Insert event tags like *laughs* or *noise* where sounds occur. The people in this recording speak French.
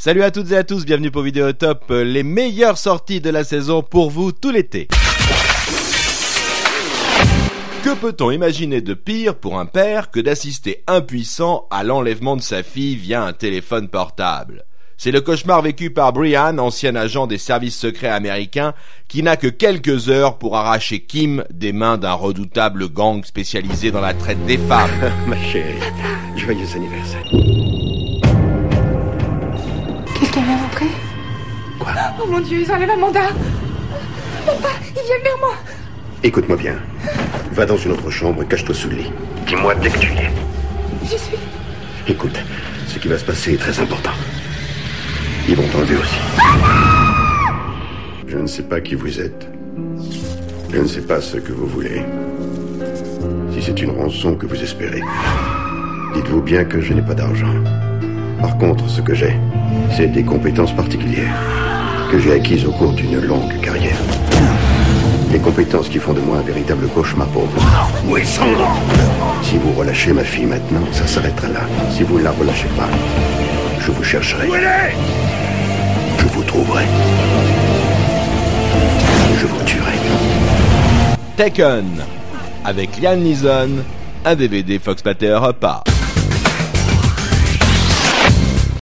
Salut à toutes et à tous, bienvenue pour Vidéo Top, euh, les meilleures sorties de la saison pour vous tout l'été. Que peut-on imaginer de pire pour un père que d'assister impuissant à l'enlèvement de sa fille via un téléphone portable? C'est le cauchemar vécu par Brian, ancien agent des services secrets américains, qui n'a que quelques heures pour arracher Kim des mains d'un redoutable gang spécialisé dans la traite des femmes. *laughs* Ma chérie, joyeux anniversaire. Quoi Oh mon dieu, ils enlèvent Amanda Papa, ils viennent vers moi Écoute-moi bien. Va dans une autre chambre et cache-toi sous le lit. Dis-moi dès que tu y es. J'y suis. Écoute, ce qui va se passer est très important. Ils vont t'enlever aussi. Je ne sais pas qui vous êtes. Je ne sais pas ce que vous voulez. Si c'est une rançon que vous espérez, dites-vous bien que je n'ai pas d'argent. Par contre, ce que j'ai, c'est des compétences particulières que j'ai acquises au cours d'une longue carrière. Des compétences qui font de moi un véritable cauchemar pour vous. Où est Sandra Si vous relâchez ma fille maintenant, ça s'arrêtera là. Si vous ne la relâchez pas, je vous chercherai. Je vous trouverai. Je vous tuerai. Taken, avec Liam Neeson, un DVD Fox Pater repas.